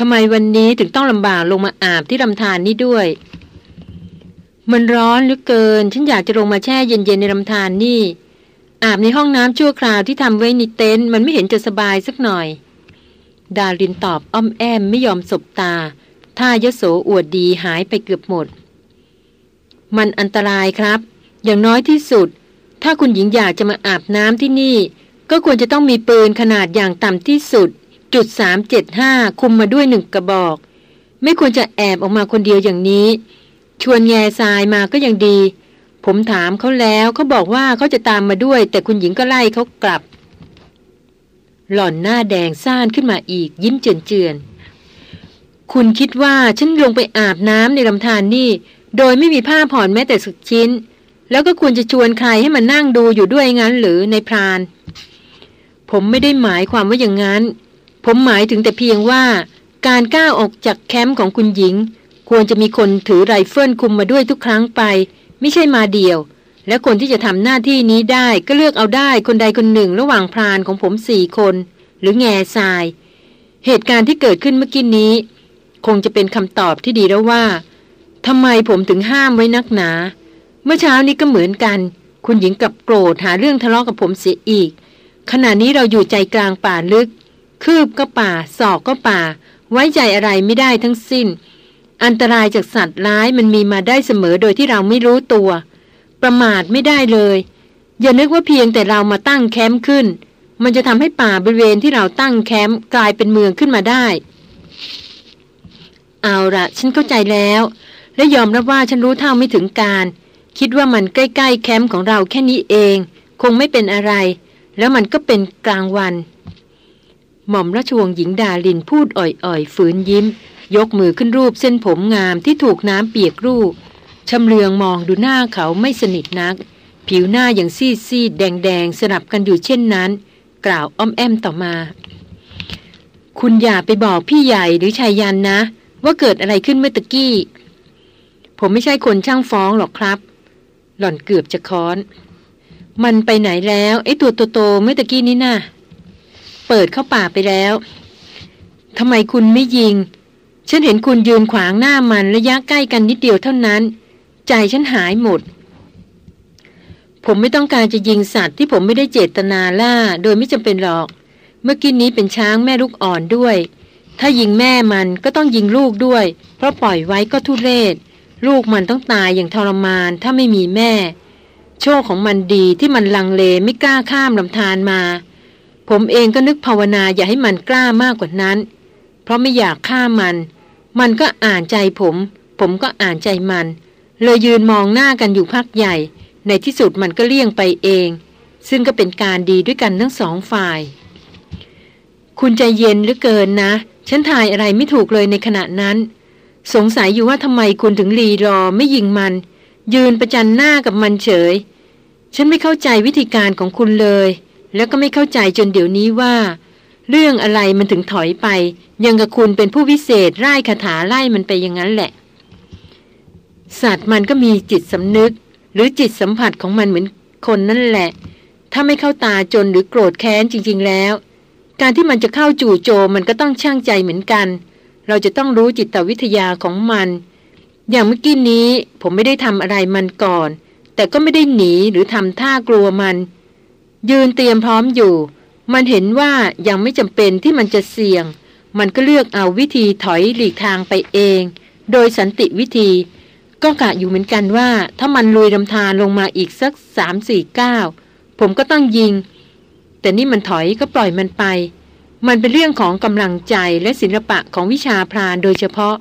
ทำไมวันนี้ถึงต้องลำบากลงมาอาบที่ลำธารนนี่ด้วย มันร้อนเหลือเกิน ฉันอยากจะลงมาแช่เย็นๆในลำธารนนี่ อาบในห้องน้ำชั่วคราวที่ทำไว้ในเต็นท์มันไม่เห็นจะสบายสักหน่อย ดารินตอบอ้อมแอมไม่ยอมสบตา ท่ายโสอวดดีหายไปเกือบหมด มันอันตรายครับ อย่างน้อยที่สุด ถ้าคุณหญิงอยากจะมาอาบน้ำที่นี่ ก็ควรจะต้องมีปืนขนาดอย่างต่ำที่สุด จุดสามเจ็ดห้าคุมมาด้วยหนึ่งกระบอก ไม่ควรจะแอบออกมาคนเดียวอย่างนี้ ชวนแง่ทรายมาก็ยังดี ผมถามเขาแล้วเขาบอกว่าเขาจะตามมาด้วย แต่คุณหญิงก็ไล่เขากลับ หล่อนหน้าแดงซ่านขึ้นมาอีก ยิ้มเจือนๆคุณคิดว่าฉันลงไปอาบน้ำในลำธารนนี่ โดยไม่มีผ้าผ่อนแม้แต่สักชิ้น แล้วก็ควรจะชวนใครให้มันนั่งดูอยู่ด้วยงั้นหรือนายพรานผมไม่ได้หมายความว่าอย่างนั้น ผมหมายถึงแต่เพียงว่า การก้าวออกจากแคมป์ของคุณหญิง ควรจะมีคนถือไรเฟิลคุมมาด้วยทุกครั้งไป ไม่ใช่มาเดี่ยว และคนที่จะทำหน้าที่นี้ได้ก็เลือกเอาได้คนใดคนหนึ่งระหว่างพรานของผมสี่คน หรือแง่ทราย เหตุการณ์ที่เกิดขึ้นเมื่อกี้นี้ คงจะเป็นคำตอบที่ดีแล้วว่าทำไมผมถึงห้ามไว้นักหนา เมื่อเช้านี้ก็เหมือนกัน คุณหญิงกับโกรธหาเรื่องทะเลาะกับผมเสียอีก ขณะนี้เราอยู่ใจกลางป่าลึก คืบก็ป่า ศอกก็ป่า ไว้ใจอะไรไม่ได้ทั้งสิ้น อันตรายจากสัตว์ร้ายมันมีมาได้เสมอโดยที่เราไม่รู้ตัว ประมาทไม่ได้เลย อย่านึกว่าเพียงแต่เรามาตั้งแคมป์ขึ้น มันจะทำให้ป่าบริเวณที่เราตั้งแคมป์กลายเป็นเมืองขึ้นมาได้ เอาละฉันเข้าใจแล้ว และยอมรับว่าฉันรู้เท่าไม่ถึงการ คิดว่ามันใกล้ๆแคมป์ของเราแค่นี้เอง คงไม่เป็นอะไร แล้วมันก็เป็นกลางวัน หม่อมราชวงศ์หญิงดาลินพูดอ่อยๆฝืนยิ้ม ยกมือขึ้นรูปเส้นผมงามที่ถูกน้ำเปียกรูปชำเลืองมองดูหน้าเขาไม่สนิทนัก ผิวหน้าอย่างซีดซีดแดงแดงสลับกันอยู่เช่นนั้น กล่าวอ้อมแอมต่อมา คุณอย่าไปบอกพี่ใหญ่หรือชายยันนะ ว่าเกิดอะไรขึ้นเมื่อตะกี้ ผมไม่ใช่คนช่างฟ้องหรอกครับ หล่อนเกือบจะค้อน มันไปไหนแล้วไอ้ตัวโตๆเมื่อตะกี้นี้น่ะ เปิดเข้าป่าไปแล้วทำไมคุณไม่ยิง ฉันเห็นคุณยืนขวางหน้ามันระยะใกล้กันนิดเดียวเท่านั้น ใจฉันหายหมด ผมไม่ต้องการจะยิงสัตว์ที่ผมไม่ได้เจตนาล่า โดยไม่จำเป็นหรอก เมื่อกี้นี้เป็นช้างแม่ลูกอ่อนด้วย ถ้ายิงแม่มันก็ต้องยิงลูกด้วย เพราะปล่อยไว้ก็ทุเรศ ลูกมันต้องตายอย่างทรมานถ้าไม่มีแม่ โชคของมันดีที่มันลังเลไม่กล้าข้ามลำธารมา ผมเองก็นึกภาวนาอย่าให้มันกล้ามากกว่านั้น เพราะไม่อยากฆ่ามัน มันก็อ่านใจผม ผมก็อ่านใจมัน เลยยืนมองหน้ากันอยู่พักใหญ่ ในที่สุดมันก็เลี่ยงไปเอง ซึ่งก็เป็นการดีด้วยกันทั้งสองฝ่าย คุณใจเย็นเหลือเกินนะ ฉันทายอะไรไม่ถูกเลยในขณะนั้น สงสัยอยู่ว่าทำไมคุณถึงรีรอไม่ยิงมัน ยืนประจันหน้ากับมันเฉย ฉันไม่เข้าใจวิธีการของคุณเลย แล้วก็ไม่เข้าใจจนเดี๋ยวนี้ว่า เรื่องอะไรมันถึงถอยไป ยังกับคุณเป็นผู้วิเศษไล่คาถาไล่มันไปอย่างนั้นแหละ สัตว์มันก็มีจิตสำนึก หรือจิตสัมผัสของมันเหมือนคนนั่นแหละ ถ้าไม่เข้าตาจนหรือโกรธแค้นจริง ๆ แล้ว การที่มันจะเข้าจู่โจมมันก็ต้องช่างใจเหมือนกัน เราจะต้องรู้จิตวิทยาของมัน อย่างเมื่อกี้นี้ผมไม่ได้ทำอะไรมันก่อนแต่ก็ไม่ได้หนีหรือทำท่ากลัวมัน ยืนเตรียมพร้อมอยู่ มันเห็นว่ายังไม่จำเป็นที่มันจะเสี่ยง มันก็เลือกเอาวิธีถอยหลีกทางไปเอง โดยสันติวิธี ก็กะอยู่เหมือนกันว่า ถ้ามันลุยลำธารลงมาอีกสักสามสี่ก้าผมก็ต้องยิง แต่นี่มันถอยก็ปล่อยมันไป มันเป็นเรื่องของกำลังใจและศิลปะของวิชาพรานโดยเฉพาะ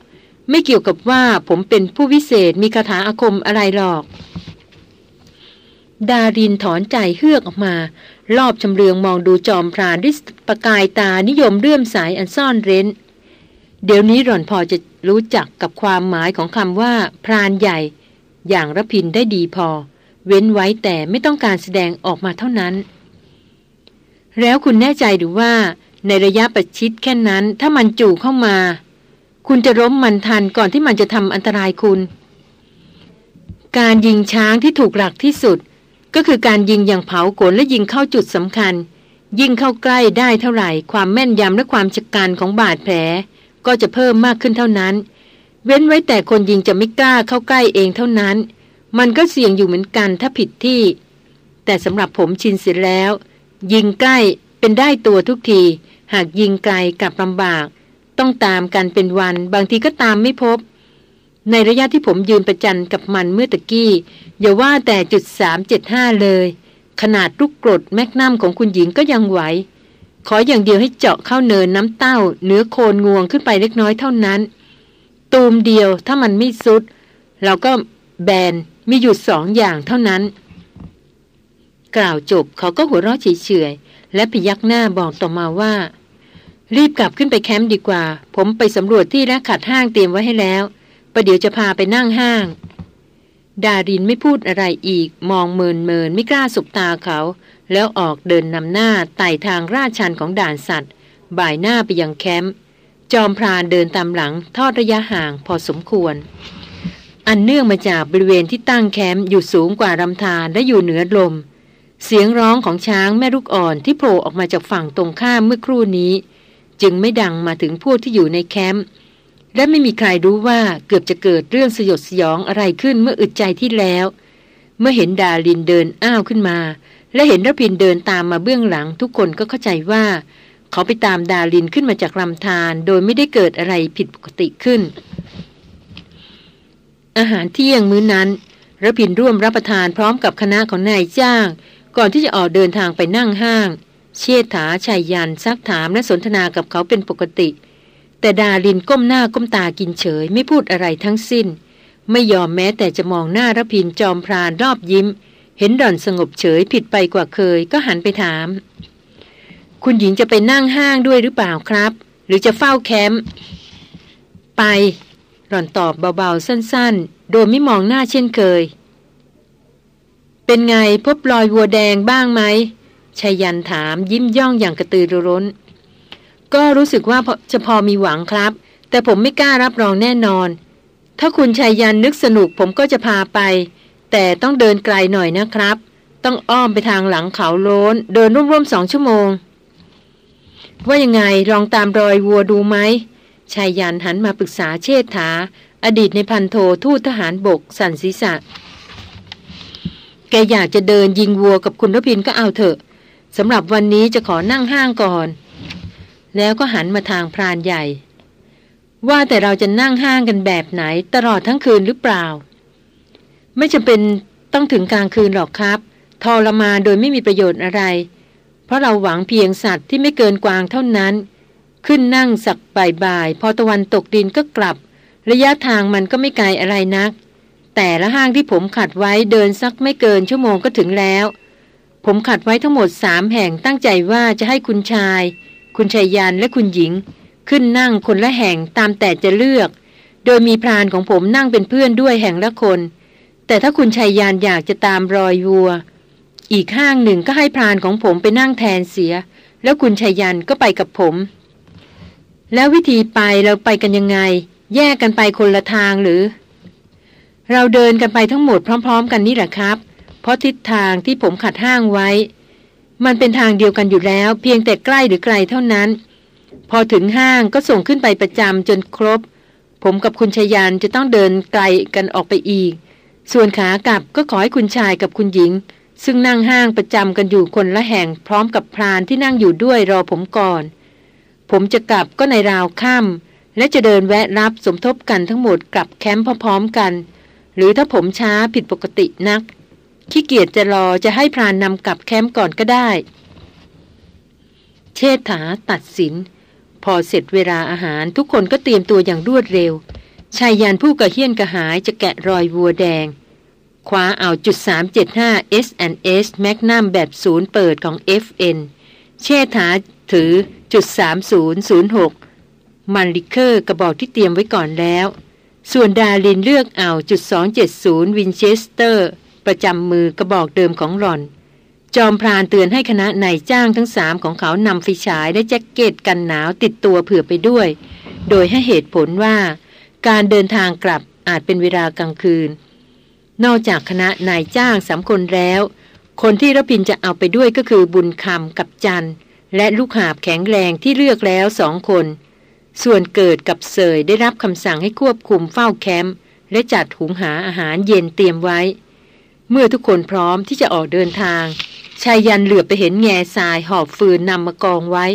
ไม่เกี่ยวกับว่าผมเป็นผู้วิเศษมีคาถาอาคมอะไรหรอก ดารินถอนใจเฮือกออกมา รอบชำเลืองมองดูจอมพรานด้วยประกายตานิยมเรื่อมสายอันซ่อนเร้น เดี๋ยวนี้หล่อนพอจะรู้จักกับความหมายของคำว่า พรานใหญ่ อย่างระพินได้ดีพอ เว้นไว้แต่ไม่ต้องการแสดงออกมาเท่านั้น แล้วคุณแน่ใจหรือว่า ในระยะประชิดแค่นั้นถ้ามันจู่เข้ามา คุณจะล้มมันทันก่อนที่มันจะทำอันตรายคุณ การยิงช้างที่ถูกหลักที่สุด ก็คือการยิงอย่างเผากลและยิงเข้าจุดสำคัญ ยิ่งเข้าใกล้ได้เท่าไหร่ ความแม่นยำและความจักการของบาดแผล ก็จะเพิ่มมากขึ้นเท่านั้น เว้นไว้แต่คนยิงจะไม่กล้าเข้าใกล้เองเท่านั้น มันก็เสี่ยงอยู่เหมือนกันถ้าผิดที่ แต่สำหรับผมชินเสร็จแล้ว ยิงใกล้เป็นได้ตัวทุกที หากยิงไกลกลับลำบาก ต้องตามกันเป็นวัน บางทีก็ตามไม่พบ ในระยะที่ผมยืนประจันกับมันเมื่อตะกี้ อย่าว่าแต่จุดสามเจ็ดห้าเลย ขนาดลูกกรดแมกนัมของคุณหญิงก็ยังไหว ขออย่างเดียวให้เจาะเข้าเนินน้ำเต้าเนื้อโคนงวงขึ้นไปเล็กน้อยเท่านั้น ตูมเดียวถ้ามันไม่สุด เราก็แบนมีหยุดสองอย่างเท่านั้น กล่าวจบเขาก็หัวเราะเฉยๆและพยักหน้าบอกต่อมาว่า รีบกลับขึ้นไปแคมป์ดีกว่า ผมไปสำรวจที่และขัดห้างเตรียมไว้ให้แล้ว ประเดี๋ยวจะพาไปนั่งห้าง ดารินไม่พูดอะไรอีก มองเมินเมินไม่กล้าสบตาเขา แล้วออกเดินนำหน้าไต่ทางลาดชันของด่านสัตว์ บ่ายหน้าไปยังแคมป์จอมพรานเดินตามหลังทอดระยะห่างพอสมควร อันเนื่องมาจากบริเวณที่ตั้งแคมป์อยู่สูงกว่าลำธารและอยู่เหนือลม เสียงร้องของช้างแม่ลูกอ่อนที่โผล่ออกมาจากฝั่งตรงข้ามเมื่อครู่นี้ จึงไม่ดังมาถึงพวกที่อยู่ในแคมป์ และไม่มีใครรู้ว่าเกือบจะเกิดเรื่องสยดสยองอะไรขึ้นเมื่ออึดใจที่แล้ว เมื่อเห็นดาลินเดินอ้าวขึ้นมา และเห็นรพินเดินตามมาเบื้องหลัง ทุกคนก็เข้าใจว่า เขาไปตามดาลินขึ้นมาจากลำธารโดยไม่ได้เกิดอะไรผิดปกติขึ้น อาหารเที่ยงมื้อนั้นรพินร่วมรับประทานพร้อมกับคณะของนายจ้าง ก่อนที่จะออกเดินทางไปนั่งห้าง เชษฐาชายยันซักถามและสนทนากับเขาเป็นปกติ แต่ดาลินก้มหน้าก้มตากินเฉยไม่พูดอะไรทั้งสิ้น ไม่ยอมแม้แต่จะมองหน้ารพินจอมพรานรอบยิ้ม เห็นดอนสงบเฉยผิดไปกว่าเคยก็หันไปถาม คุณหญิงจะไปนั่งห้างด้วยหรือเปล่าครับ หรือจะเฝ้าแคมป์ไปหล่อนตอบเบาๆสั้นๆ โดยไม่มองหน้าเช่นเคย เป็นไงพบรอยวัวแดงบ้างไหมชายันถามยิ้มย่องอย่างกระตือรือร้น ก็รู้สึกว่าจะพอมีหวังครับ แต่ผมไม่กล้ารับรองแน่นอน ถ้าคุณชายยันนึกสนุกผมก็จะพาไป แต่ต้องเดินไกลหน่อยนะครับ ต้องอ้อมไปทางหลังเขาโล้น เดินร่วมๆสองชั่วโมง ว่ายังไงลองตามรอยวัวดูไหมชายยันหันมาปรึกษาเชษฐา อดีตในพันโททูตทหารบกสันศีษะ แกอยากจะเดินยิงวัวกับคุณรพินก็เอาเถอะสำหรับวันนี้จะขอนั่งห้างก่อน แล้วก็หันมาทางพรานใหญ่ ว่าแต่เราจะนั่งห้างกันแบบไหนตลอดทั้งคืนหรือเปล่า ไม่จำเป็นต้องถึงกลางคืนหรอกครับทรมาโดยไม่มีประโยชน์อะไร เพราะเราหวังเพียงสัตว์ที่ไม่เกินกวางเท่านั้น ขึ้นนั่งสักบ่ายๆพอตะวันตกดินก็กลับ ระยะทางมันก็ไม่ไกลอะไรนัก แต่ละห้างที่ผมขัดไว้เดินสักไม่เกินชั่วโมงก็ถึงแล้ว ผมขัดไว้ทั้งหมดสามแห่งตั้งใจว่าจะให้คุณชาย คุณชายยันและคุณหญิง ขึ้นนั่งคนละแห่งตามแต่จะเลือก โดยมีพรานของผมนั่งเป็นเพื่อนด้วยแห่งละคน แต่ถ้าคุณชัยยานอยากจะตามรอยวัว อีกข้างหนึ่งก็ให้พรานของผมไปนั่งแทนเสีย แล้วคุณชัยยันก็ไปกับผม แล้ววิธีไปเราไปกันยังไง แยกกันไปคนละทางหรือ เราเดินกันไปทั้งหมดพร้อม ๆ กันนี่แหละครับ เพราะทิศทางที่ผมขัดห้างไว้ มันเป็นทางเดียวกันอยู่แล้ว เพียงแต่ใกล้หรือไกลเท่านั้น พอถึงห้างก็ส่งขึ้นไปประจำจนครบ ผมกับคุณชยานจะต้องเดินไกลกันออกไปอีก ส่วนขากลับก็ขอให้คุณชายกับคุณหญิง ซึ่งนั่งห้างประจำกันอยู่คนละแห่งพร้อมกับพรานที่นั่งอยู่ด้วยรอผมก่อน ผมจะกลับก็ในราวค่ำและจะเดินแวะรับสมทบกันทั้งหมดกลับแคมป์พร้อมๆกัน หรือถ้าผมช้าผิดปกตินัก ขี้เกียจจะรอจะให้พรานนำกลับแคมป์ก่อนก็ได้ เชษฐาตัดสิน พอเสร็จเวลาอาหารทุกคนก็เตรียมตัวอย่างรวดเร็วชายยานผู้กระเฮี้ยนกระหายจะแกะรอยวัวแดงคว้าเอาจุด375 H&H Magnum แบบศูนย์เปิดของ FN เชษฐาถือจุด3006มันลิเคอร์กระบอกที่เตรียมไว้ก่อนแล้ว ส่วนดารินเลือกเอาจุด270วินเชสเตอร์ ประจำมือกระบอกเดิมของหล่อน จอมพรานเตือนให้คณะนายจ้างทั้งสามของเขานำไฟฉายและแจ็คเก็ตกันหนาวติดตัวเผื่อไปด้วย โดยให้เหตุผลว่า การเดินทางกลับอาจเป็นเวลากลางคืน นอกจากคณะนายจ้างสามคนแล้ว คนที่รพินจะเอาไปด้วยก็คือบุญคำกับจันและลูกหาบแข็งแรงที่เลือกแล้วสองคน ส่วนเกิดกับเสยได้รับคำสั่งให้ควบคุมเฝ้าแคมป์และจัดหุงหาอาหารเย็นเตรียมไว้ เมื่อทุกคนพร้อมที่จะออกเดินทางชายยันเหลือไปเห็นแง่ทรายหอบฟืนนำมากองไว้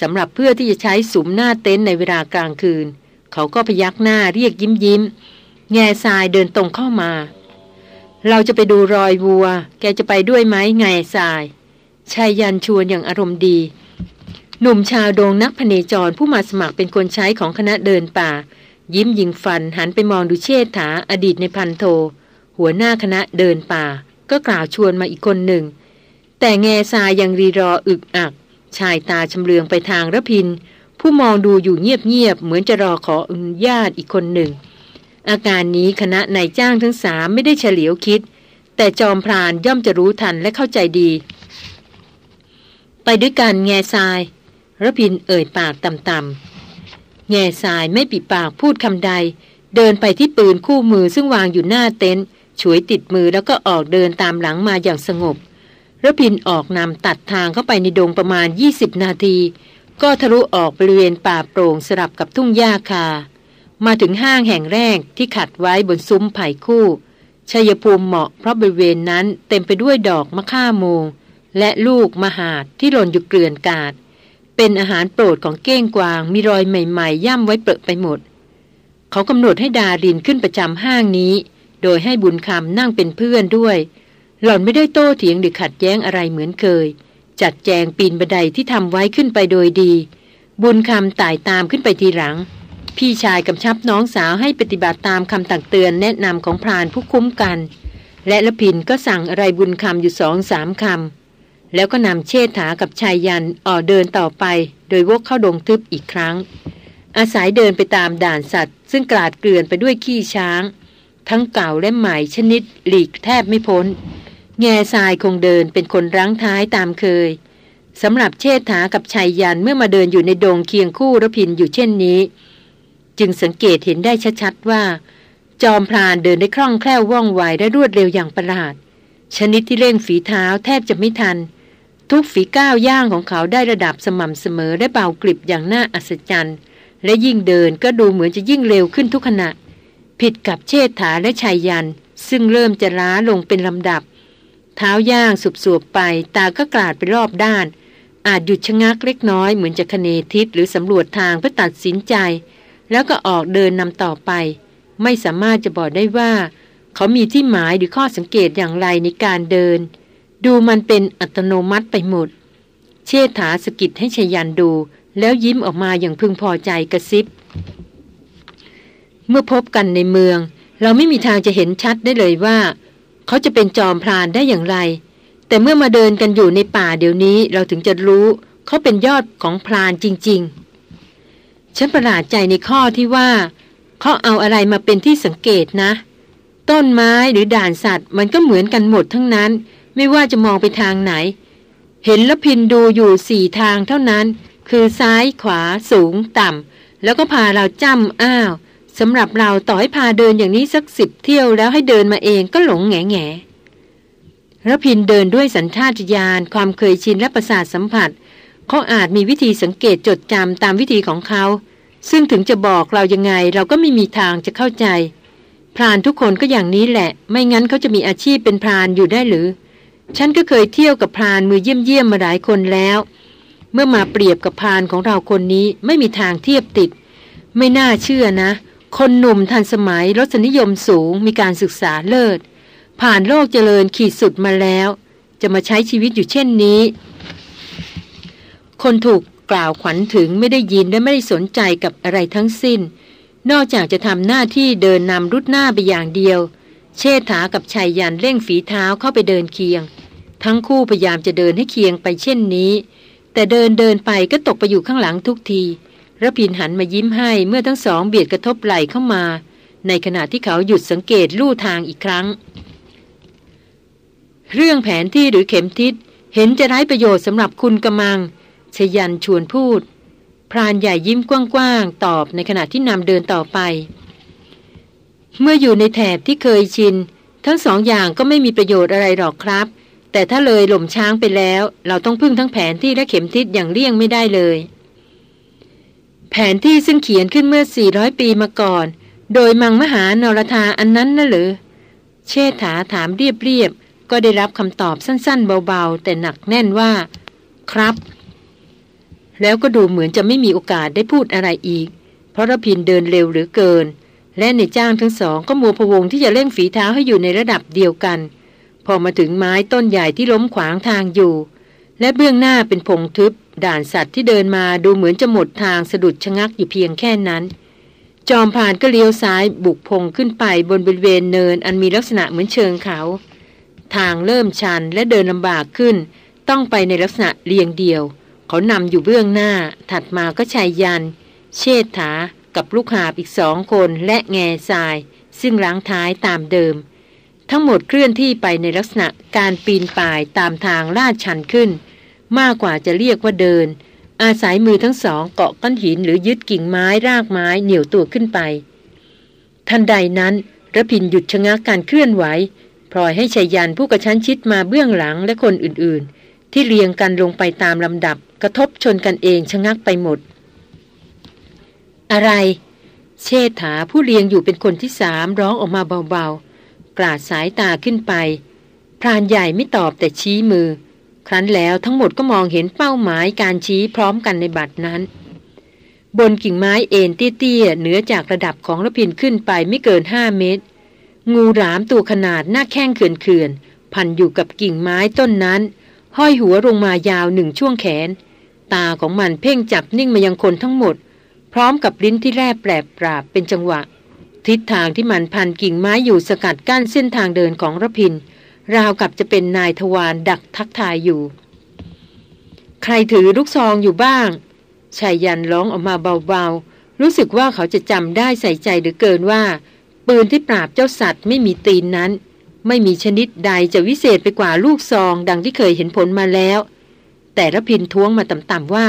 สำหรับเพื่อที่จะใช้สุมหน้าเต็นท์ในเวลากลางคืน เขาก็พยักหน้าเรียกยิ้มยิ้ม แง่ทรายเดินตรงเข้ามา เราจะไปดูรอยวัว แกจะไปด้วยไหมแง่ทรายชายยันชวนอย่างอารมณ์ดี หนุ่มชาวโดงนักพเนจรผู้มาสมัครเป็นคนใช้ของคณะเดินป่า ยิ้มยิงฟันหันไปมองดูเชษฐาอดีตในพันโท หัวหน้าคณะเดินป่า ก็กล่าวชวนมาอีกคนหนึ่ง แต่แง่ทรายยังรีรออึกอัก ชายตาชำเลืองไปทางระพิน ผู้มองดูอยู่เงียบๆเหมือนจะรอขออนุญาตอีกคนหนึ่ง อาการนี้คณะนายจ้างทั้งสามไม่ได้เฉลียวคิด แต่จอมพรานย่อมจะรู้ทันและเข้าใจดี ไปด้วยกันแง่ทรายระพินเอ่ยปากต่ำๆแง่ทรายไม่ปิดปากพูดคำใดเดินไปที่ปืนคู่มือซึ่งวางอยู่หน้าเต็นท์ ฉวยติดมือแล้วก็ออกเดินตามหลังมาอย่างสงบระพินออกนำตัดทางเข้าไปในดงประมาณ 20 นาที ก็ทะลุออกบริเวณป่าโปร่งสลับกับทุ่งหญ้าคา มาถึงห้างแห่งแรกที่ขัดไว้บนซุ้มไผ่คู่ชัยภูมิเหมาะเพราะบริเวณนั้นเต็มไปด้วยดอกมะข่าโมง และลูกมหาดที่หล่นอยู่เกลื่อนกาด เป็นอาหารโปรดของเก้งกวางมีรอยใหม่ ๆ ย่ำไว้เปิดไปหมด เขากำหนดให้ดารินขึ้นประจำห้างนี้ โดยให้บุญคำนั่งเป็นเพื่อนด้วย หล่อนไม่ได้โต้เถียงหรือขัดแย้งอะไรเหมือนเคย จัดแจงปีนบันไดที่ทำไว้ขึ้นไปโดยดี บุญคำไต่ตามขึ้นไปทีหลัง พี่ชายกำชับน้องสาวให้ปฏิบัติตามคำตักเตือนแนะนำของพรานผู้คุ้มกัน และละพินก็สั่งอะไรบุญคำอยู่สองสามคำแล้วก็นำเชษฐากับชายยันออกเดินต่อไป โดยวกเข้าดงทึบอีกครั้ง อาศัยเดินไปตามด่านสัตว์ ซึ่งกลาดเกลื่อนไปด้วยขี้ช้าง ทั้งเก่าและใหม่ชนิดหลีกแทบไม่พ้น แง่ทรายคงเดินเป็นคนรั้งท้ายตามเคยสำหรับเชษฐากับชายยันเมื่อมาเดินอยู่ในดงเคียงคู่ระพินอยู่เช่นนี้ จึงสังเกตเห็นได้ชัดๆว่า จอมพรานเดินได้คล่องแคล่วว่องไวและรวดเร็วอย่างประหลาด ชนิดที่เร่งฝีเท้าแทบจะไม่ทัน ทุกฝีก้าวย่างของเขาได้ระดับสม่ำเสมอและเบากริบอย่างน่าอัศจรรย์ และยิ่งเดินก็ดูเหมือนจะยิ่งเร็วขึ้นทุกขณะ ผิดกับเชษฐาและชายยัน ซึ่งเริ่มจะล้าลงเป็นลำดับ เท้าย่างสุบสวบไป ตาก็กลาดไปรอบด้าน อาจหยุดชะงักเล็กน้อยเหมือนจะคเนทิศหรือสำรวจทางเพื่อตัดสินใจ แล้วก็ออกเดินนำต่อไป ไม่สามารถจะบอกได้ว่า เขามีที่หมายหรือข้อสังเกตอย่างไรในการเดิน ดูมันเป็นอัตโนมัติไปหมด เชษฐาสกิดให้ชยันดู แล้วยิ้มออกมาอย่างพึงพอใจกระซิบ เมื่อพบกันในเมือง เราไม่มีทางจะเห็นชัดได้เลยว่า เขาจะเป็นจอมพรานได้อย่างไร แต่เมื่อมาเดินกันอยู่ในป่าเดี๋ยวนี้เราถึงจะรู้เขาเป็นยอดของพรานจริง ๆ ฉันประหลาดใจในข้อที่ว่า เขาเอาอะไรมาเป็นที่สังเกตนะ ต้นไม้หรือด่านสัตว์ มันก็เหมือนกันหมดทั้งนั้น ไม่ว่าจะมองไปทางไหน เห็นแล้วพินดูอยู่สี่ทางเท่านั้น คือซ้ายขวาสูงต่ำแล้วก็พาเราจ้ำอ้าว สำหรับเราต่อให้พาเดินอย่างนี้สักสิบเที่ยวแล้วให้เดินมาเองก็หลงแง่แง่ระพินเดินด้วยสัญชาตญาณความเคยชินและประสาทสัมผัส เขาอาจมีวิธีสังเกตจดจำตามวิธีของเขา ซึ่งถึงจะบอกเรายังไงเราก็ไม่มีทางจะเข้าใจ พรานทุกคนก็อย่างนี้แหละ ไม่งั้นเขาจะมีอาชีพเป็นพรานอยู่ได้หรือ ฉันก็เคยเที่ยวกับพรานมือเยี่ยมๆมาหลายคนแล้ว เมื่อมาเปรียบกับพรานของเราคนนี้ไม่มีทางเทียบติด ไม่น่าเชื่อนะ คนหนุ่มทันสมัยรสนิยมสูงมีการศึกษาเลิศ ผ่านโลกเจริญขีดสุดมาแล้ว จะมาใช้ชีวิตอยู่เช่นนี้ คนถูกกล่าวขวัญถึงไม่ได้ยินและไม่ได้สนใจกับอะไรทั้งสิ้น นอกจากจะทำหน้าที่เดินนำรุดหน้าไปอย่างเดียว เชษฐากับชายยันเร่งฝีเท้าเข้าไปเดินเคียง ทั้งคู่พยายามจะเดินให้เคียงไปเช่นนี้ แต่เดินเดินไปก็ตกไปอยู่ข้างหลังทุกที ระพินหันมายิ้มให้เมื่อทั้งสองเบียดกระทบไหล่เข้ามา ในขณะที่เขาหยุดสังเกตลู่ทางอีกครั้ง เรื่องแผนที่หรือเข็มทิศเห็นจะไร้ประโยชน์สำหรับคุณกระมังชยันชวนพูด พรานใหญ่ยิ้มกว้างๆ ตอบในขณะที่นำเดินต่อไป เมื่ออยู่ในแถบที่เคยชิน ทั้งสองอย่างก็ไม่มีประโยชน์อะไรหรอกครับ แต่ถ้าเลยหล่มช้างไปแล้ว เราต้องพึ่งทั้งแผนที่และเข็มทิศอย่างเลี่ยงไม่ได้เลย แผนที่ซึ่งเขียนขึ้นเมื่อ 400 ปีมาก่อน โดยมังมหานรธาอันนั้นน่ะหรือเชษฐาถามเรียบๆ ก็ได้รับคำตอบสั้นๆ เบาๆ แต่หนักแน่นว่า ครับ แล้วก็ดูเหมือนจะไม่มีโอกาสได้พูดอะไรอีก เพราะรพินเดินเร็วหรือเกิน และในจ้างทั้งสองก็มัวพวงที่จะเร่งฝีเท้าให้อยู่ในระดับเดียวกัน พอมาถึงไม้ต้นใหญ่ที่ล้มขวางทางอยู่ และเบื้องหน้าเป็นพงทึบ ด่านสัตว์ที่เดินมาดูเหมือนจะหมดทางสะดุดชะงักอยู่เพียงแค่นั้น จอมผ่านก็เลี้ยวซ้ายบุกพงขึ้นไปบนบริเวณเนินอันมีลักษณะเหมือนเชิงเขา ทางเริ่มชันและเดินลำบากขึ้น ต้องไปในลักษณะเรียงเดียว เขานำอยู่เบื้องหน้า ถัดมาก็ชายยัน เชษฐา กับลูกหาบอีกสองคนและแง่ทราย ซึ่งล้างท้ายตามเดิมทั้งหมดเคลื่อนที่ไปในลักษณะการปีนป่ายตามทางลาดชันขึ้น มากกว่าจะเรียกว่าเดิน อาศัยมือทั้งสองเกาะก้อนหินหรือยึดกิ่งไม้รากไม้เหนี่ยวตัวขึ้นไป ทันใดนั้นระพินหยุดชะงักการเคลื่อนไหวปล่อยให้ชายันผู้กระชั้นชิดมาเบื้องหลังและคนอื่นๆ ที่เรียงกันลงไปตามลำดับ กระทบชนกันเองชะงักไปหมด อะไร เชษฐาผู้เรียงอยู่เป็นคนที่สามร้องออกมาเบาๆกราดสายตาขึ้นไป พรานใหญ่ไม่ตอบแต่ชี้มือ ครั้นแล้วทั้งหมดก็มองเห็นเป้าหมายการชี้พร้อมกันในบัตรนั้น บนกิ่งไม้เอ็นเตี้ยๆเหนือจากระดับของระพินขึ้นไปไม่เกินห้าเมตร งูหลามตัวขนาดหน้าแข้งเขื่อนๆพันอยู่กับกิ่งไม้ต้นนั้น ห้อยหัวลงมายาวหนึ่งช่วงแขน ตาของมันเพ่งจับนิ่งมายังคนทั้งหมด พร้อมกับลิ้นที่แรบแปรปราบเป็นจังหวะ ทิศทางที่มันพันกิ่งไม้อยู่สกัดกั้นเส้นทางเดินของระพิน ราวกับจะเป็นนายทวารดักทักทายอยู่ ใครถือลูกซองอยู่บ้างชายยันร้องออกมาเบาๆ รู้สึกว่าเขาจะจำได้ใส่ใจหรือเกินว่า ปืนที่ปราบเจ้าสัตว์ไม่มีตีนนั้น ไม่มีชนิดใดจะวิเศษไปกว่าลูกซอง ดังที่เคยเห็นผลมาแล้ว แต่ละพินท้วงมาต่ำๆว่า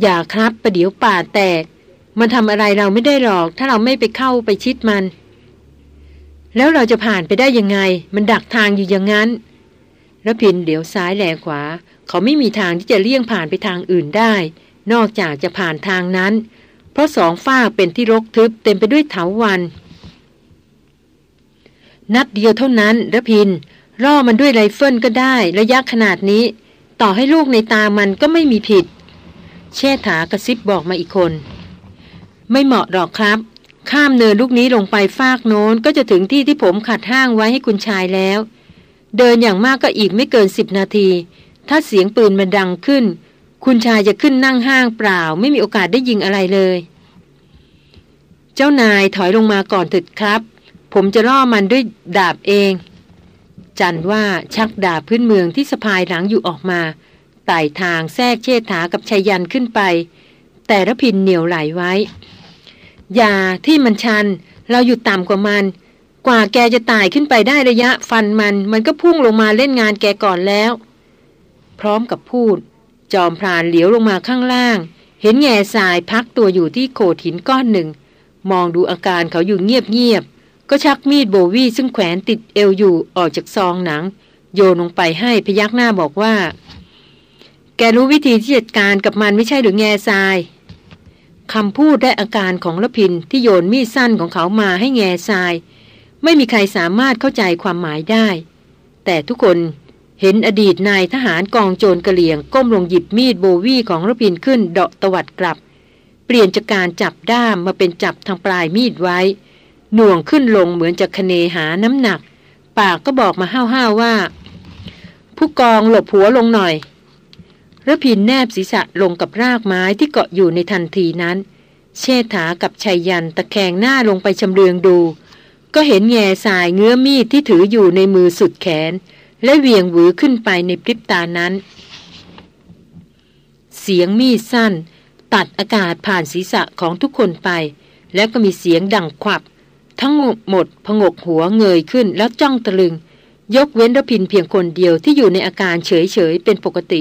อย่าครับประเดี๋ยวป่าแตก มันทำอะไรเราไม่ได้หรอก ถ้าเราไม่ไปเข้าไปชิดมัน แล้วเราจะผ่านไปได้ยังไง มันดักทางอยู่อย่างนั้นระพินเดี๋ยวซ้ายแลขวา เขาไม่มีทางที่จะเลี่ยงผ่านไปทางอื่นได้ นอกจากจะผ่านทางนั้น เพราะสองฝ้าเป็นที่รกทึบเต็มไปด้วยเถาวันนัดเดียวเท่านั้นระพินร่อมันด้วยไรเฟิลก็ได้ ระยะขนาดนี้ ต่อให้ลูกในตามันก็ไม่มีผิด เชษฐากระซิบบอกมาอีกคน ไม่เหมาะหรอกครับ ข้ามเนินลูกนี้ลงไปฟากโน้นก็จะถึงที่ที่ผมขัดห้างไว้ให้คุณชายแล้ว เดินอย่างมากก็อีกไม่เกินสิบนาที ถ้าเสียงปืนมันดังขึ้น คุณชายจะขึ้นนั่งห้างเปล่า ไม่มีโอกาสได้ยิงอะไรเลย เจ้านายถอยลงมาก่อนถึดครับ ผมจะล่อมันด้วยดาบเอง จันว่าชักดาบพื้นเมืองที่สะพายหลังอยู่ออกมาไต่ทางแทรกเชษฐากับชายันขึ้นไป แต่ระพินเหนียวไหลไว้ อย่าที่มันชัน เราอยู่ต่ำกว่ามัน กว่าแกจะตายขึ้นไปได้ระยะฟันมัน มันก็พุ่งลงมาเล่นงานแกก่อนแล้ว พร้อมกับพูด จอมพรานเหลียวลงมาข้างล่าง เห็นแง่ทรายพักตัวอยู่ที่โขดหินก้อนหนึ่ง มองดูอาการเขาอยู่เงียบๆ ก็ชักมีดโบวี่ซึ่งแขวนติดเอวอยู่ออกจากซองหนัง โยนลงไปให้พยักหน้าบอกว่า แกรู้วิธีที่จัดการกับมันไม่ใช่หรือแง่ทราย คำพูดและอาการของละพินที่โยนมีดสั้นของเขามาให้แง่ทราย ไม่มีใครสามารถเข้าใจความหมายได้ แต่ทุกคนเห็นอดีตนายทหารกองโจรกระเหลี่ยง ก้มลงหยิบมีดโบวี่ของละพินขึ้นเดาะตวัดกลับ เปลี่ยนจากการจับด้ามมาเป็นจับทางปลายมีดไว้ หน่วงขึ้นลงเหมือนจะคเนหาน้ำหนัก ปากก็บอกมาห้าวๆว่า ผู้กองหลบหัวลงหน่อย ระพินแนบศีรษะลงกับรากไม้ที่เกาะอยู่ในทันทีนั้น เชษฐากับชัยยันตะแคงหน้าลงไปชำเลืองดู ก็เห็นแง่สายเงื้อมีดที่ถืออยู่ในมือสุดแขน และเวียงหวือขึ้นไปในพริบตานั้น เสียงมีดสั้น ตัดอากาศผ่านศีรษะของทุกคนไป แล้วก็มีเสียงดังควับ ทั้งหมดพงกหัวเงยขึ้นแล้วจ้องตะลึง ยกเว้นระพินเพียงคนเดียวที่อยู่ในอาการเฉยๆเป็นปกติ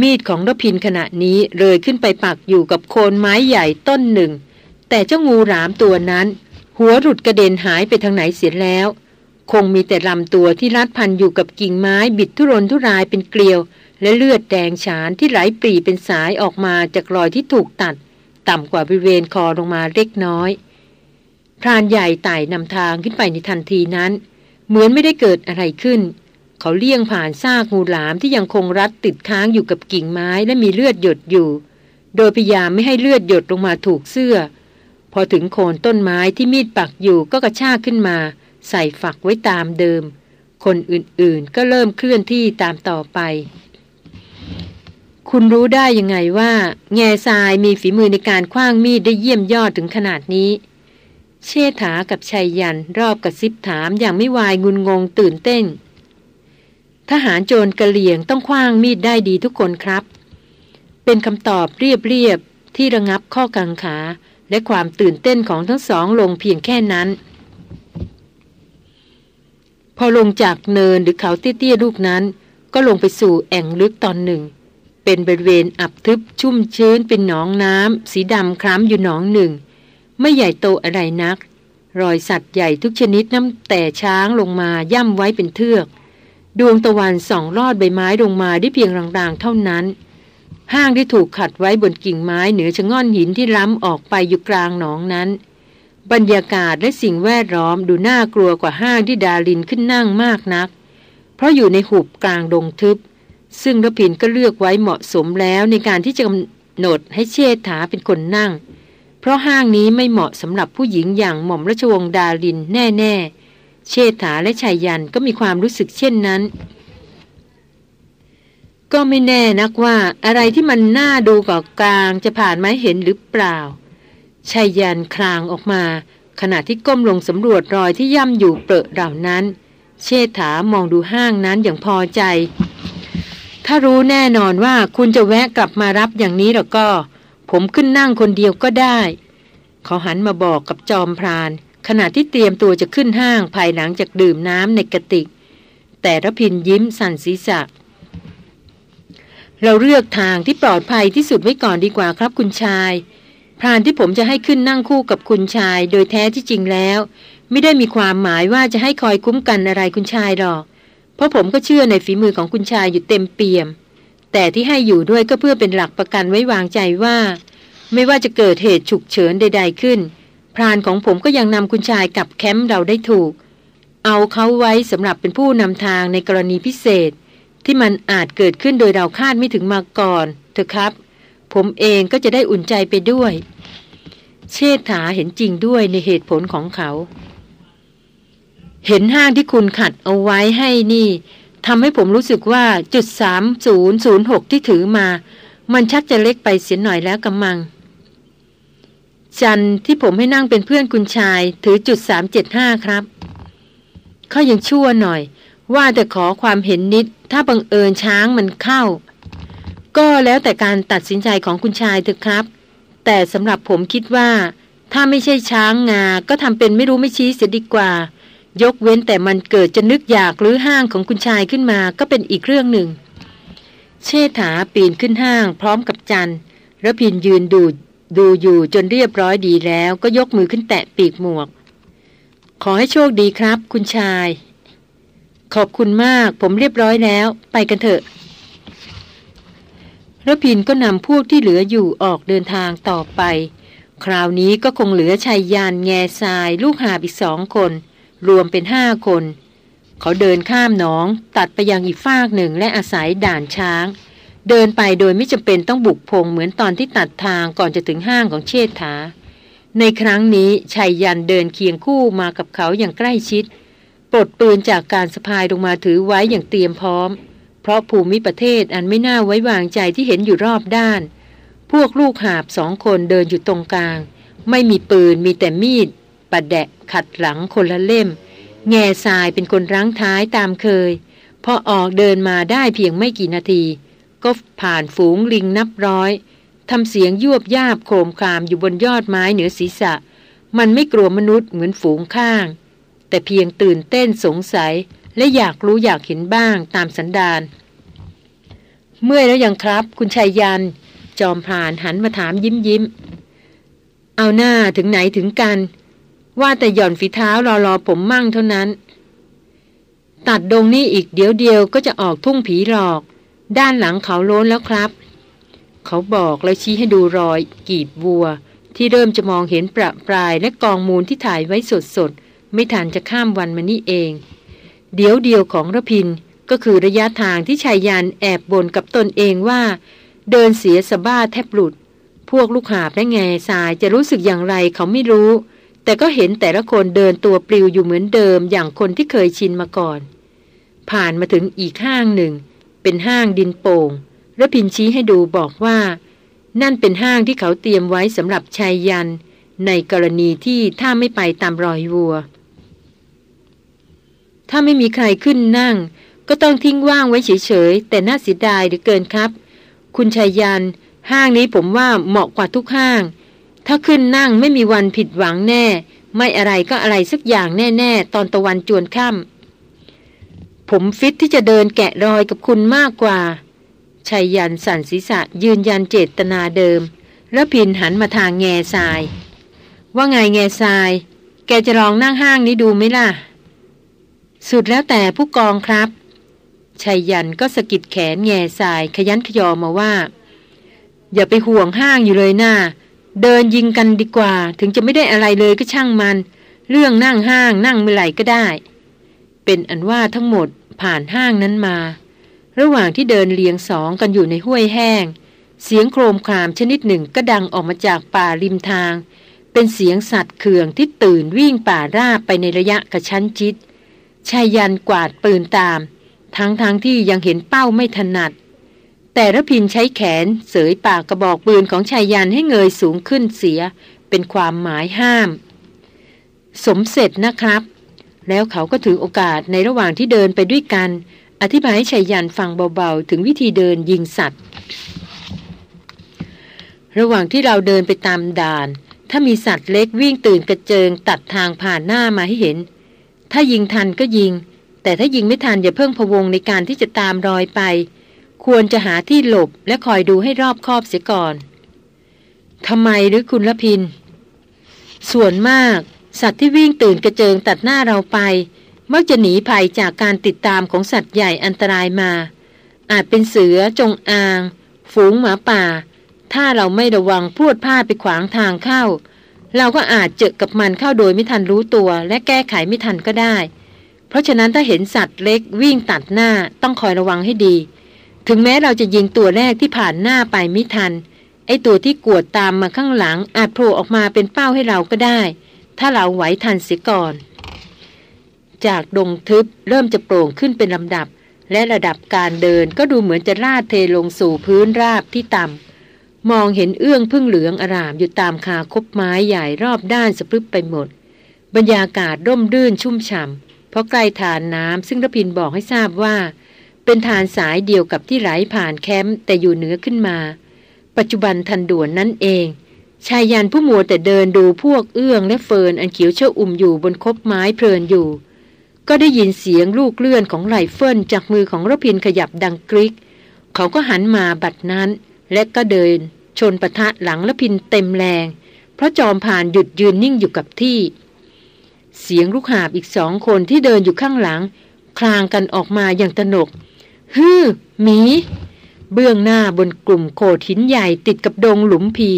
มีดของรพินขณะนี้เลยขึ้นไปปักอยู่กับโคนไม้ใหญ่ต้นหนึ่ง แต่เจ้างูหลามตัวนั้น หัวหลุดกระเด็นหายไปทางไหนเสียแล้ว คงมีแต่ลำตัวที่รัดพันอยู่กับกิ่งไม้บิดทุรนทุรายเป็นเกลียว และเลือดแดงฉานที่ไหลปรีเป็นสายออกมาจากรอยที่ถูกตัด ต่ำกว่าบริเวณคอลงมาเล็กน้อยพรานใหญ่ไต่นำทางขึ้นไปในทันทีนั้น เหมือนไม่ได้เกิดอะไรขึ้น เขาเลี่ยงผ่านซากงูหลามที่ยังคงรัดติดค้างอยู่กับกิ่งไม้และมีเลือดหยดอยู่ โดยพยายามไม่ให้เลือดหยดลงมาถูกเสื้อ พอถึงโคนต้นไม้ที่มีดปักอยู่ก็กระชากขึ้นมา ใส่ฝักไว้ตามเดิม คนอื่นๆก็เริ่มเคลื่อนที่ตามต่อไป คุณรู้ได้ยังไงว่า แง่ทรายมีฝีมือในการคว้างมีดได้เยี่ยมยอดถึงขนาดนี้เชษฐากับชัยยันรอบกับซิบถามอย่างไม่วายงุนงงตื่นเต้น ทหารโจรกระเหลี่ยงต้องคว้างมีดได้ดีทุกคนครับ เป็นคำตอบเรียบๆที่ระงับข้อกังขา และความตื่นเต้นของทั้งสองลงเพียงแค่นั้น พอลงจากเนินหรือเขาเตี้ยๆลูกนั้น ก็ลงไปสู่แอ่งลึกตอนหนึ่ง เป็นบริเวณอับทึบชุ่มชื้นเป็นหนองน้ำสีดำคล้ำอยู่หนองหนึ่ง ไม่ใหญ่โตอะไรนัก รอยสัตว์ใหญ่ทุกชนิดน้ำแต่ช้างลงมาย่ำไว้เป็นเทือก ดวงตะวันส่องลอดใบไม้ลงมาได้เพียงรางๆเท่านั้น ห้างที่ถูกขัดไว้บนกิ่งไม้เหนือชะง่อนหินที่ล้ำออกไปอยู่กลางหนองนั้น บรรยากาศและสิ่งแวดล้อมดูน่ากลัวกว่าห้างที่ดาลินขึ้นนั่งมากนัก เพราะอยู่ในหุบกลางดงทึบ ซึ่งระพินก็เลือกไว้เหมาะสมแล้วในการที่จะกำหนดให้เชษฐาเป็นคนนั่ง เพราะห้างนี้ไม่เหมาะสำหรับผู้หญิงอย่างหม่อมราชวงศ์ดาลินแน่ ๆ เชษฐาและชายยันก็มีความรู้สึกเช่นนั้น ก็ไม่แน่นักว่าอะไรที่มันน่าดูกว่ากลางจะผ่านมาเห็นหรือเปล่าชายยันคลางออกมา ขณะที่ก้มลงสำรวจรอยที่ย่ำอยู่เปรอะเหล่านั้น เชษฐามองดูห้างนั้นอย่างพอใจ ถ้ารู้แน่นอนว่าคุณจะแวะกลับมารับอย่างนี้แล้วก็ ผมขึ้นนั่งคนเดียวก็ได้ เขาหันมาบอกกับจอมพราน ขณะที่เตรียมตัวจะขึ้นห้างภายหลังจากดื่มน้ำในกระติก แต่ระพินยิ้มสั่นศีรษะ เราเลือกทางที่ปลอดภัยที่สุดไว้ก่อนดีกว่าครับคุณชาย พรานที่ผมจะให้ขึ้นนั่งคู่กับคุณชาย โดยแท้ที่จริงแล้ว ไม่ได้มีความหมายว่าจะให้คอยคุ้มกันอะไรคุณชายหรอก เพราะผมก็เชื่อในฝีมือของคุณชายอยู่เต็มเปี่ยม แต่ที่ให้อยู่ด้วยก็เพื่อเป็นหลักประกันไว้วางใจว่า ไม่ว่าจะเกิดเหตุฉุกเฉินใด ๆขึ้น พรานของผมก็ยังนำคุณชายกลับแคมป์เราได้ถูก เอาเขาไว้สำหรับเป็นผู้นำทางในกรณีพิเศษ ที่มันอาจเกิดขึ้นโดยเราคาดไม่ถึงมาก่อน เถอะครับ ผมเองก็จะได้อุ่นใจไปด้วย เชษฐาเห็นจริงด้วยในเหตุผลของเขา เห็นห้างที่คุณขัดเอาไว้ให้นี่ทำให้ผมรู้สึกว่าจุดสามศูนย์ศูนย์หกที่ถือมา มันชักจะเล็กไปเสียหน่อยแล้วกำมัง จันที่ผมให้นั่งเป็นเพื่อนคุณชายถือจุดสามเจ็ดห้าครับเขายังชั่วหน่อย ว่าแต่ขอความเห็นนิด ถ้าบังเอิญช้างมันเข้า ก็แล้วแต่การตัดสินใจของคุณชายเถอะครับ แต่สำหรับผมคิดว่า ถ้าไม่ใช่ช้างงา ก็ทำเป็นไม่รู้ไม่ชี้เสียดีกว่า ยกเว้นแต่มันเกิดจะนึกอยากหรือห้างของคุณชายขึ้นมาก็เป็นอีกเรื่องหนึ่ง เชษฐาปีนขึ้นห้างพร้อมกับจันระพินยืนดู ดูอยู่จนเรียบร้อยดีแล้วก็ยกมือขึ้นแตะปีกหมวก ขอให้โชคดีครับ คุณชาย ขอบคุณมากผมเรียบร้อยแล้ว ไปกันเถอะระพินก็นำพวกที่เหลืออยู่ออกเดินทางต่อไป คราวนี้ก็คงเหลือชายยานแง่ทราย ลูกหาบอีกสองคน รวมเป็นห้าคน เขาเดินข้ามหนอง ตัดไปยังอีกฟากหนึ่งและอาศัยด่านช้าง เดินไปโดยไม่จำเป็นต้องบุกพงเหมือนตอนที่ตัดทางก่อนจะถึงห้างของเชษฐา ในครั้งนี้ชายยันเดินเคียงคู่มากับเขาอย่างใกล้ชิด ปลดปืนจากการสะพายลงมาถือไว้อย่างเตรียมพร้อม เพราะภูมิประเทศอันไม่น่าไว้วางใจที่เห็นอยู่รอบด้าน พวกลูกหาบสองคนเดินอยู่ตรงกลาง ไม่มีปืนมีแต่มีดประแดะขัดหลังคนละเล่ม แง่ทรายเป็นคนรั้งท้ายตามเคย พอออกเดินมาได้เพียงไม่กี่นาที ก็ผ่านฝูงลิงนับร้อยทำเสียงยวบยาบโคมคามอยู่บนยอดไม้เหนือศีรษะ มันไม่กลัวมนุษย์เหมือนฝูงข้าง แต่เพียงตื่นเต้นสงสัย และอยากรู้อยากเห็นบ้างตามสันดานเมื่อยแล้วยังครับ คุณชายยัน จอมพรานหันมาถามยิ้มยิ้ม เอาหน้าถึงไหนถึงกัน ว่าแต่หย่อนฝีเท้ารอรอผมมั่งเท่านั้น ตัดดงนี้อีกเดี๋ยวเดียวก็จะออกทุ่งผีหลอก ด้านหลังเขาโล้นแล้วครับ เขาบอกแล้วชี้ให้ดูรอย กีบวัว ที่เริ่มจะมองเห็นประปรายและกองมูลที่ถ่ายไว้สดๆไม่ทันจะข้ามวันมานี่เอง เดี๋ยวเดียวของระพินก็คือระยะทางที่ชายยันแอบบ่นกับตนเองว่า เดินเสียสะบ้าแทบหลุด พวกลูกหาบและแง่ทรายจะรู้สึกอย่างไรเขาไม่รู้ แต่ก็เห็นแต่ละคนเดินตัวปลิวอยู่เหมือนเดิมอย่างคนที่เคยชินมาก่อน ผ่านมาถึงอีกห้างหนึ่ง เป็นห้างดินโป่งระพินชี้ให้ดูบอกว่า นั่นเป็นห้างที่เขาเตรียมไว้สำหรับชายยัน ในกรณีที่ถ้าไม่ไปตามรอยวัว ถ้าไม่มีใครขึ้นนั่ง ก็ต้องทิ้งว่างไว้เฉยๆ แต่น่าเสียดายหรือเกินครับ คุณชายยัน ห้างนี้ผมว่าเหมาะกว่าทุกห้าง ถ้าขึ้นนั่งไม่มีวันผิดหวังแน่ ไม่อะไรก็อะไรสักอย่างแน่ ๆ ตอนตะวันจวนค่ำ ผมฟิตที่จะเดินแกะรอยกับคุณมากกว่าชายยันสันศีษะยืนยันเจตนาเดิมแล้วพินหันมาทางแง่ทราย ว่าไงแง่ทราย แกจะลองนั่งห้างนี้ดูไหมล่ะ สุดแล้วแต่ผู้กองครับชายยันก็สะกิดแขนแง่สายขยันขยอมาว่า อย่าไปห่วงห้างอยู่เลยหน้าเดินยิงกันดีกว่า ถึงจะไม่ได้อะไรเลยก็ช่างมัน เรื่องนั่งห้างนั่งเมื่อไหร่ก็ได้ เป็นอันว่าทั้งหมดผ่านห้างนั้นมา ระหว่างที่เดินเลียงสองกันอยู่ในห้วยแห้ง เสียงโครมครามชนิดหนึ่งก็ดังออกมาจากป่าริมทาง เป็นเสียงสัตว์เขื่องที่ตื่นวิ่งป่าราบไปในระยะกระชั้นชิดชายยันกวาดปืนตาม ทั้งๆทที่ยังเห็นเป้าไม่ถนัด แต่ระพินใช้แขนเสยปากกระบอกปืนของชายยันให้เงยสูงขึ้นเสีย เป็นความหมายห้าม สมเสร็จนะครับ แล้วเขาก็ถือโอกาสในระหว่างที่เดินไปด้วยกัน อธิบายให้ชายยันฟังเบาๆ ถึงวิธีเดินยิงสัตว์ ระหว่างที่เราเดินไปตามด่าน ถ้ามีสัตว์เล็กวิ่งตื่นกระเจิงตัดทางผ่านหน้ามาให้เห็น ถ้ายิงทันก็ยิง แต่ถ้ายิงไม่ทันอย่าเพิ่งพวงในการที่จะตามรอยไป ควรจะหาที่หลบและคอยดูให้รอบคอบเสียก่อนทำไมหรือคุณละพิน ส่วนมาก สัตว์ที่วิ่งตื่นกระเจิงตัดหน้าเราไป มักจะหนีภัยจากการติดตามของสัตว์ใหญ่อันตรายมา อาจเป็นเสือจงอาง ฝูงหมาป่า ถ้าเราไม่ระวังพูดพลาดไปขวางทางเข้า เราก็อาจเจอกับมันเข้าโดยไม่ทันรู้ตัว และแก้ไขไม่ทันก็ได้ เพราะฉะนั้นถ้าเห็นสัตว์เล็กวิ่งตัดหน้าต้องคอยระวังให้ดี ถึงแม้เราจะยิงตัวแรกที่ผ่านหน้าไปไม่ทัน ไอตัวที่กวดตามมาข้างหลังอาจโผล่ออกมาเป็นเป้าให้เราก็ได้ ถ้าเราไหวทันเสียก่อน จากดงทึบเริ่มจะโปร่งขึ้นเป็นลำดับ และระดับการเดินก็ดูเหมือนจะลาดเทลงสู่พื้นราบที่ต่ำมองเห็นเอื้องพึ่งเหลืองอารามอยู่ตามคาคบไม้ใหญ่รอบด้านสะพรึบไปหมด บรรยากาศร่มรื่นชุ่มฉ่ำเพราะใกล้ฐานน้ำซึ่งระพินบอกให้ทราบว่า เป็นฐานสายเดียวกับที่ไหลผ่านแคมป์แต่อยู่เหนือขึ้นมา ปัจจุบันทันด่วนนั่นเอง ชายยันผู้มัวแต่เดินดูพวกเอื้องและเฟินอันเขียวเชื่ออุ่มอยู่บนคบไม้เพลินอยู่ ก็ได้ยินเสียงลูกเลื่อนของไหลเฟินจากมือของรพินขยับดังกริก เขาก็หันมาบัดนั้น และก็เดิน ชนปะทะหลังรพินเต็มแรง เพราะจอมผ่านหยุดยืนนิ่งอยู่กับที่ เสียงลูกหาบอีกสองคนที่เดินอยู่ข้างหลัง คลางกันออกมาอย่างตนกฮือหมี เบื้องหน้าบนกลุ่มโขดหินใหญ่ติดกับดงหลุมพี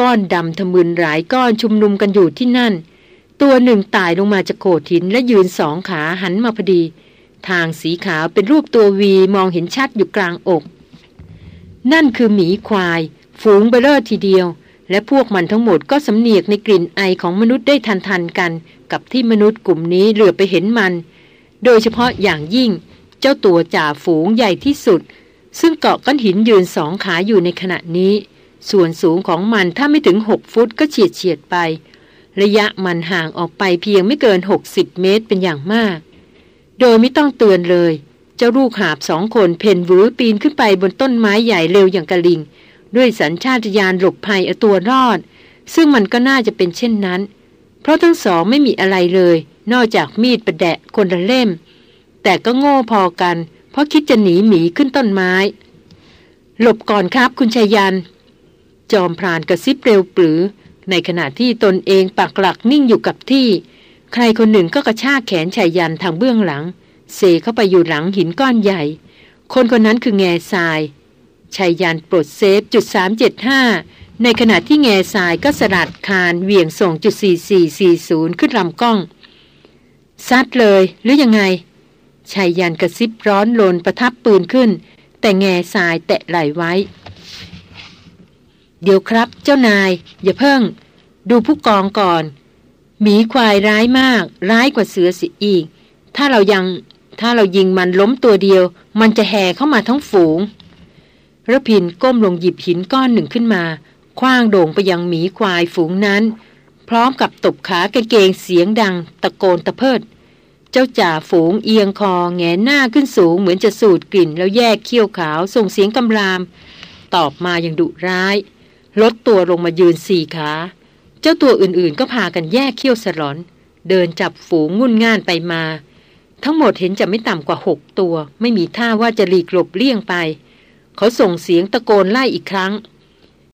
ก้อนดำทะมึนหลายก้อนชุมนุมกันอยู่ที่นั่น ตัวหนึ่งตายลงมาจากโขดหินและยืนสองขาหันมาพอดี ทางสีขาวเป็นรูปตัววีมองเห็นชัดอยู่กลางอก นั่นคือหมีควาย ฝูงเบ้อเร่อทีเดียว และพวกมันทั้งหมดก็สำเหนียกในกลิ่นไอของมนุษย์ได้ทันทันกัน กับที่มนุษย์กลุ่มนี้เหลือบไปเห็นมัน โดยเฉพาะอย่างยิ่ง เจ้าตัวจ่าฝูงใหญ่ที่สุดซึ่งเกาะก้อนหินยืนสองขาอยู่ในขณะนี้ ส่วนสูงของมันถ้าไม่ถึงหกฟุตก็เฉียดเฉียดไป ระยะมันห่างออกไปเพียงไม่เกิน 60 เมตรเป็นอย่างมาก โดยไม่ต้องเตือนเลย เจ้าลูกหาบสองคนเพนวือปีนขึ้นไปบนต้นไม้ใหญ่เร็วอย่างกระลิง ด้วยสัญชาตญาณหลบภัยเอาตัวรอด ซึ่งมันก็น่าจะเป็นเช่นนั้น เพราะทั้งสองไม่มีอะไรเลย นอกจากมีดประแดะคนละเล่ม แต่ก็โง่พอกัน เพราะคิดจะหนีหมีขึ้นต้นไม้ หลบก่อนครับคุณชายัน จอมพรานกระซิบเร็วปรือ ในขณะที่ตนเองปักหลักนิ่งอยู่กับที่ ใครคนหนึ่งก็กระชากแขนชายยันทางเบื้องหลัง เซเข้าไปอยู่หลังหินก้อนใหญ่ คนคนนั้นคือแง่ทรายชายยันปลดเซฟจุด375 ในขณะที่แง่ทรายก็สลัดคานเหวี่ยงส่งจุด4440 ขึ้นลำกล้อง ซัดเลยหรือยังไงชายยันกระซิบร้อนลนประทับปืนขึ้น แต่แง่ทรายแตะไหลไว้ เดี๋ยวครับ เจ้านาย อย่าเพิ่ง ดูผู้กองก่อน หมีควายร้ายมาก ร้ายกว่าเสือสิอีก ถ้าเรายังถ้าเรายิงมันล้มตัวเดียว มันจะแห่เข้ามาทั้งฝูงระพินก้มลงหยิบหินก้อนหนึ่งขึ้นมาคว้างโด่งไปยังหมีควายฝูงนั้น พร้อมกับตบขากางเกงเสียงดัง ตะโกนตะเพิด เจ้าจ่าฝูงเอียงคอแงหน้าขึ้นสูงเหมือนจะสูดกลิ่น แล้วแยกเขี้ยวขาวส่งเสียงกำราม ตอบมาอย่างดุร้าย ลดตัวลงมายืนสี่ขา เจ้าตัวอื่นๆก็พากันแยกเขี้ยวสลอน เดินจับฝูงงุ่นง่านไปมา ทั้งหมดเห็นจะไม่ต่ำกว่าหกตัว ไม่มีท่าว่าจะหลีกหลบเลี่ยงไป เขาส่งเสียงตะโกนไล่อีกครั้ง